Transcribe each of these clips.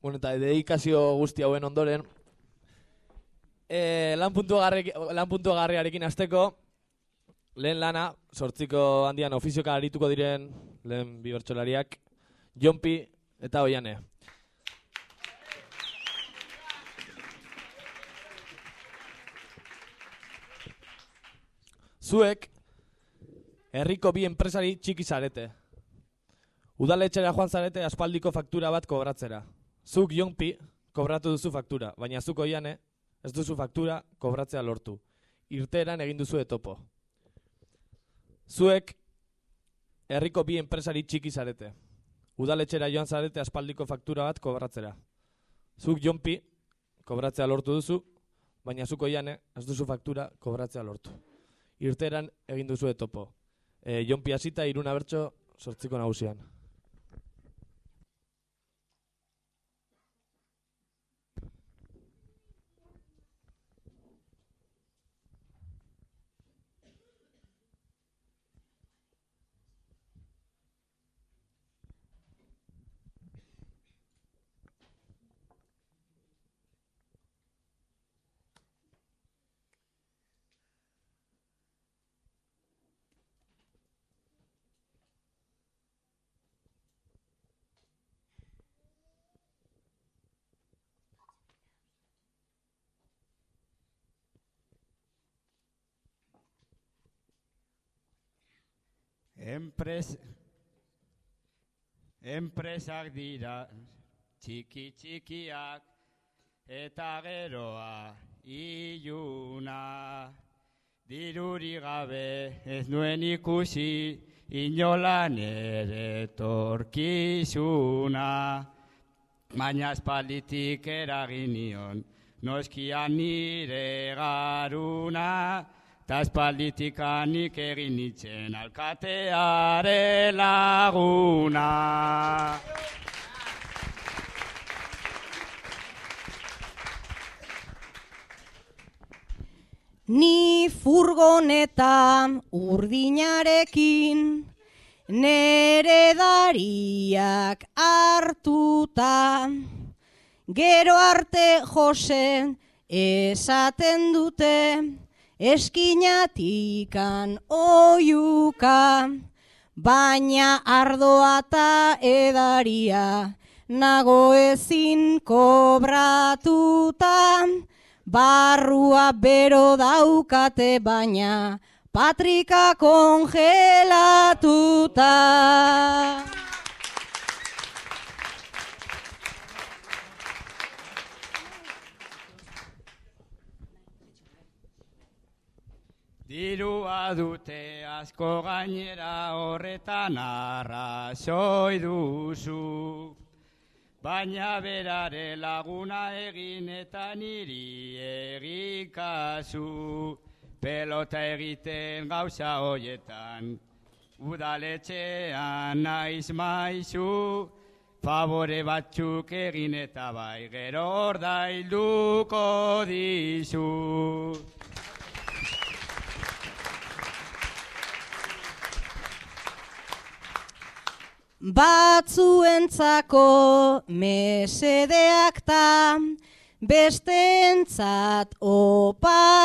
bueno, eta dedikazio guzti hauen ondoren, e, lan puntu garriarekin azteko, lehen lana, sortziko handian ofizioka arituko diren lehen bi bertsolariak, Jompi eta Oiane. Zuek, herriko bi enpresari txiki zarete. Udaletxera joan zarete aspaldiko faktura bat kobratzera. Zuk jonpi kobratu duzu faktura, baina zuko iane ez duzu faktura kobratzea lortu. Irteeran egin duzu etopo. Zuek herriko bi enpresari txiki zarete. Udaletxera joan zarete aspaldiko faktura bat kobratzera. Zuk jonpi kobratzea lortu duzu, baina zuko iane ez duzu faktura kobratzea lortu. Irteeran egin duzu etopo. E, jonpi hasita iruna bertso sortziko nagusian. Enpres, enpresak dira txiki txikiak eta geroa iluna. Diruri gabe ez nuen ikusi inolan ere torkizuna. Baina espalitik eraginion noskian nire garuna. Ta espalditikanik egin nitzen alkateare laguna. Ni furgoneta urdinarekin nere dariak hartuta gero arte jose esaten dute eskinatikan oiuka, baina ardoa eta edaria nago ezin kobratuta, barrua bero daukate baina patrika kongelatuta. Dirua dute asko gainera horretan arrazoi duzu. Baina berare laguna egin eta niri egikazu. Pelota egiten gauza hoietan, udaletxean naiz maizu. Favore batzuk egin eta bai gero ordailduko dizu. Batzuentzako mesedeak ta besteentzat opariak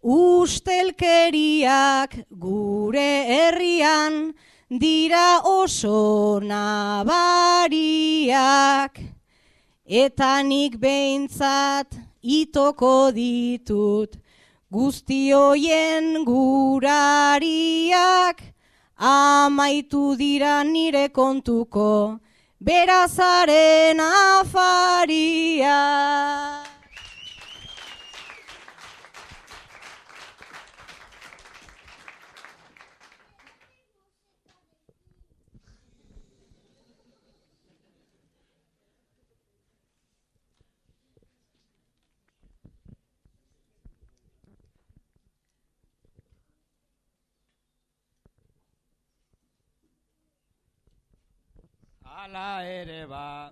ustelkeriak gure herrian dira oso nabariak. Eta nik behintzat itoko ditut guztioien gurariak amaitu dira nire kontuko, berazaren afaria. Ala ere ba,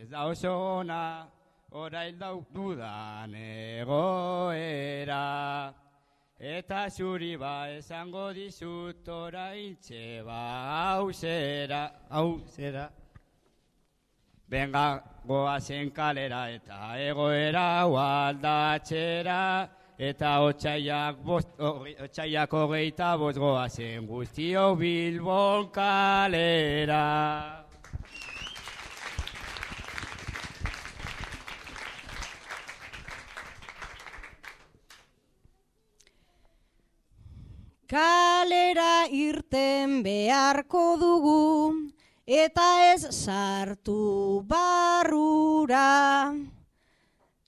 ez da oso ona, orail dauk dudan egoera. Eta zuri ba, esango dizut orain txeba, hau zera, hau zera. Benga goazen kalera eta egoera aldatzera eta otxaiak, bost, otxaiak hogeita bost goazen guztio Bilbon kalera. Kalera irten beharko dugu, eta ez sartu barrura.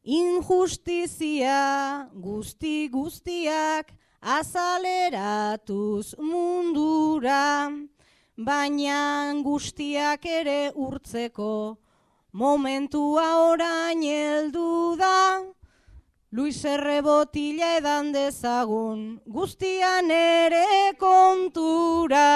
Injustizia guzti guztiak azaleratuz mundura, baina guztiak ere urtzeko momentua orain heldu da. Luis Errebotila edan dezagun guztian ere kontura.